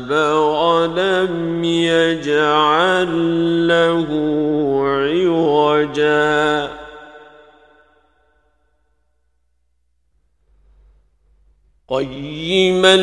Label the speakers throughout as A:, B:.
A: كذب ولم يجعل له عوجا قيما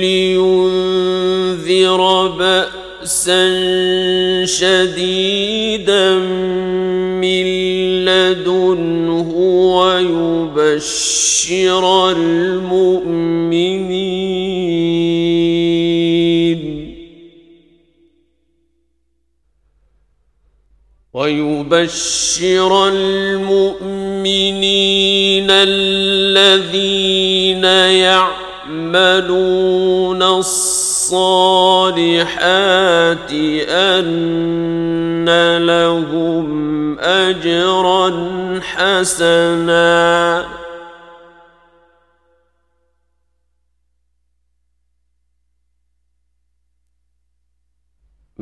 A: لينذر بأسا شديدا من لدنه ويبشر المؤمنين ويبشر المؤمنين الذين يعملون الصالحات أن لهم أجرا حسناً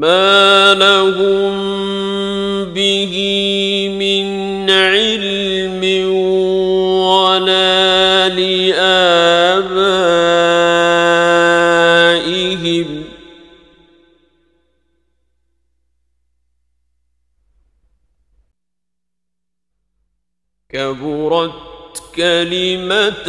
A: ما لهم به من علم ولا لآبائهم كبرت كلمة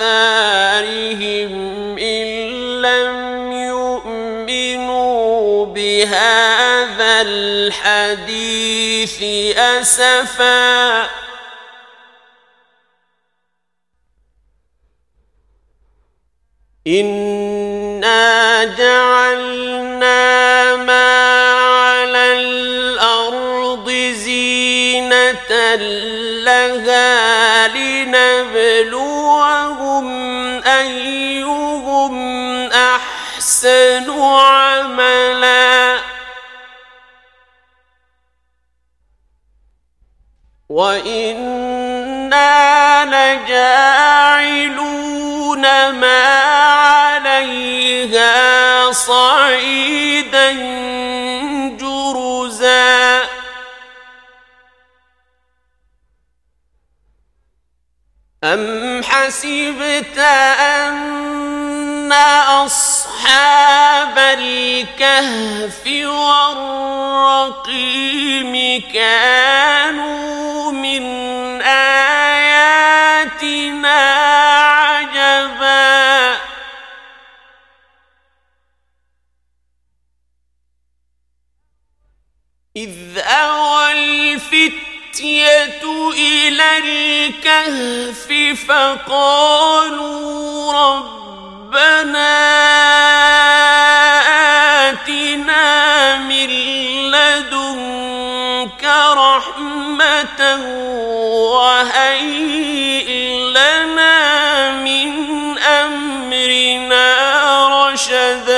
A: آثارهم إن لم يؤمنوا بهذا الحديث أسفا. إنا جعلنا لها لنبلوهم أيهم أحسن عملا. وإنا لجاعلون ما عليها صعيدا. أم حسبت أن أصحاب الكهف والرقيم كانوا من آياتنا عجبا إذ أوى الفتنة إلى الكهف فقالوا ربنا آتنا من لدنك رحمة وهيئ لنا من أمرنا رشدا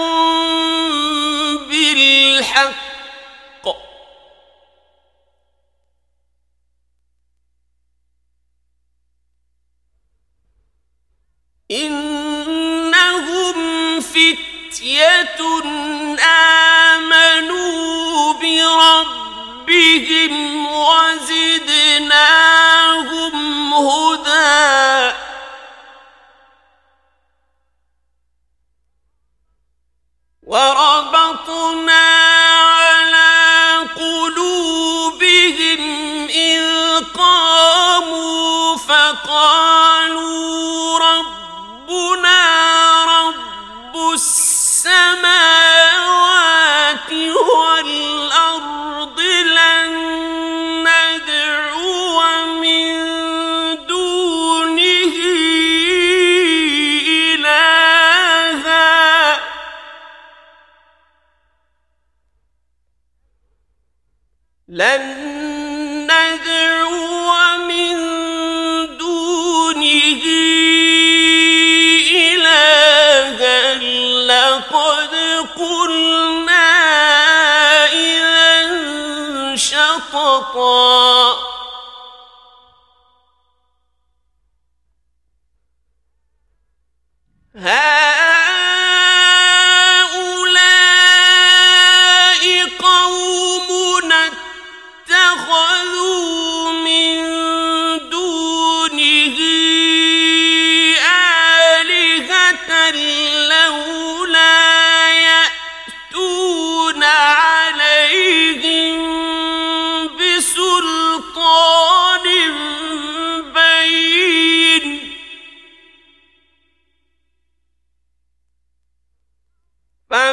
A: فتية آمنوا بربهم وزدناهم هدى ورب لن ندعو من دونه إلها لقد قلنا إذا شططا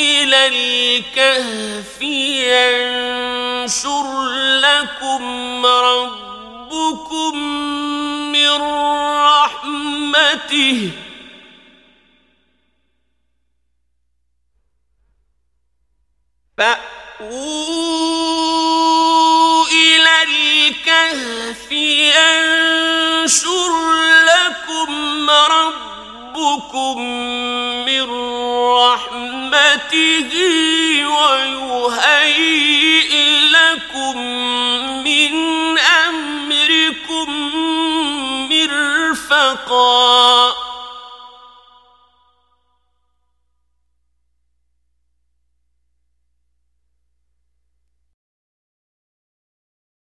A: إلى الكهف ينشر لكم ربكم من رحمته فأووا إلى الكهف ينشر لكم ربكم من رحمته برحمته ويهيئ لكم من أمركم مرفقاً